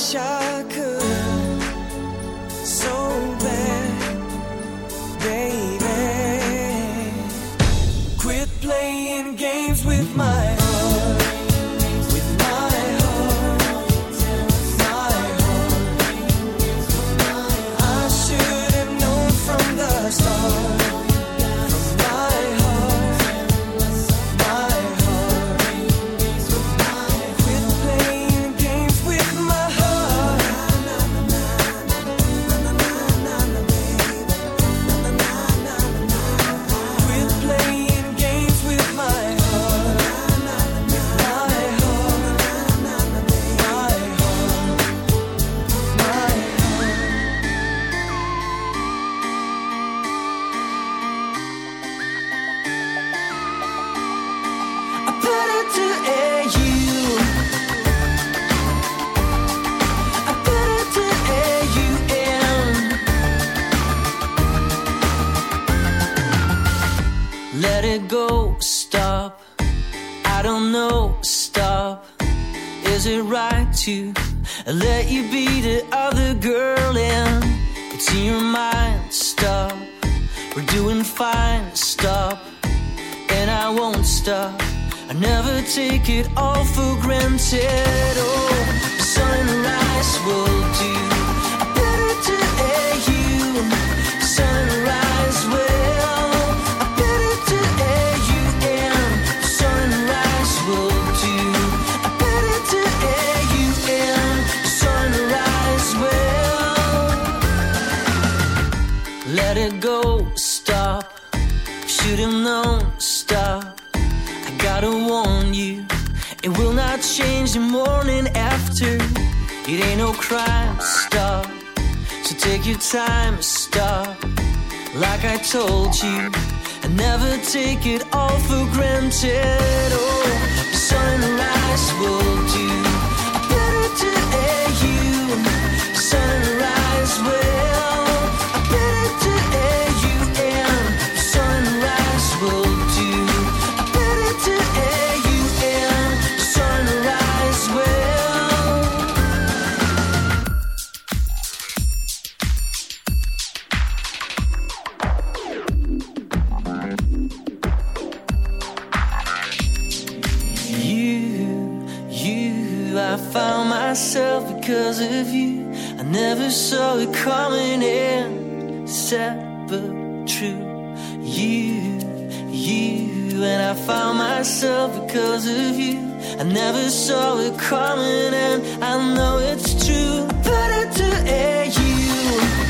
shine. should have known, stop. I gotta warn you, it will not change the morning after. It ain't no crime, stop. So take your time, stop. Like I told you, and never take it all for granted. Oh, sunrise will do. never saw it coming in, sad but true. You, you, and I found myself because of you. I never saw it coming, and I know it's true, but it's you.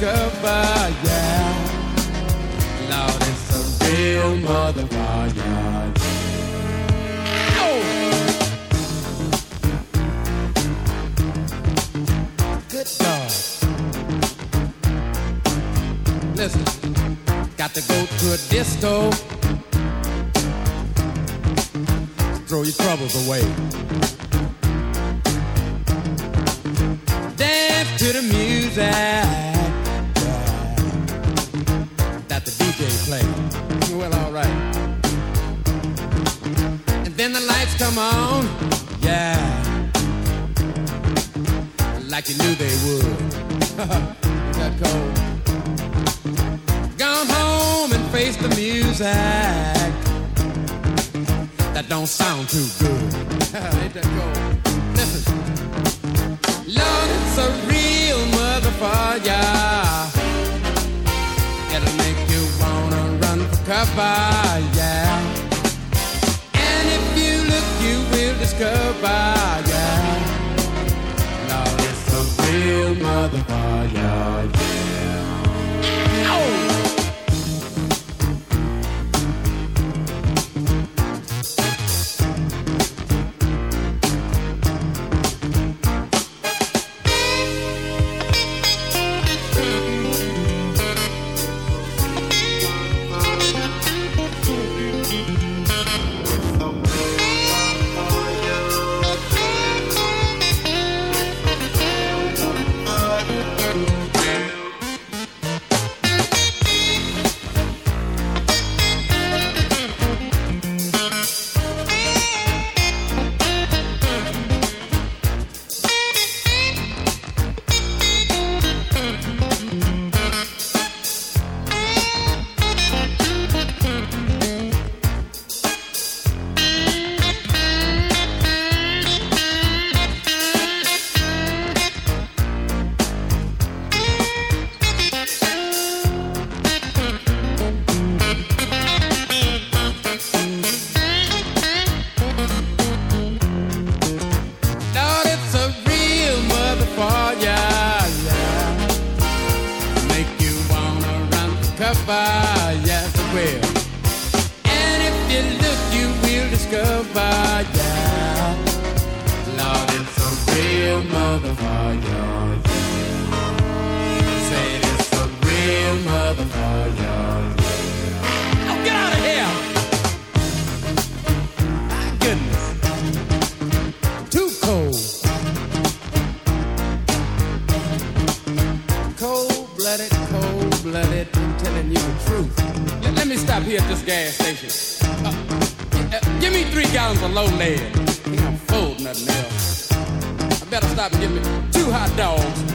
days yeah. Lord, it's a real motherfucker. Yeah. Oh. Good dog. Listen, got to go to a disco. Throw your troubles away. Dance to the music. well, all right. And then the lights come on, yeah, like you knew they would. Got cold. Gone home and faced the music that don't sound too good. Ain't that cold? Listen, Lord, it's a real motherfucker. discover, yeah. And if you look, you will discover, yeah. now it's a real motherfucker, yeah.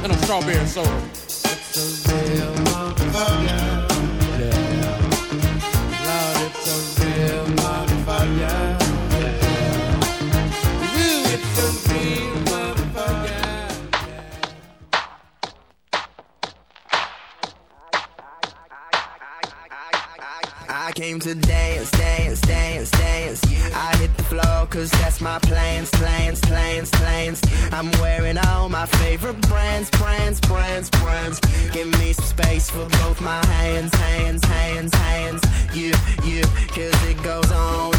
and a strawberry soda. It's a real motherfucker. Yeah. It's a real motherfucker. I came to dance, dance, dance, dance. I hit the floor, cause that's my plans, plans, favorite brands, brands, brands, brands. Give me some space for both my hands, hands, hands, hands. You, you, cause it goes on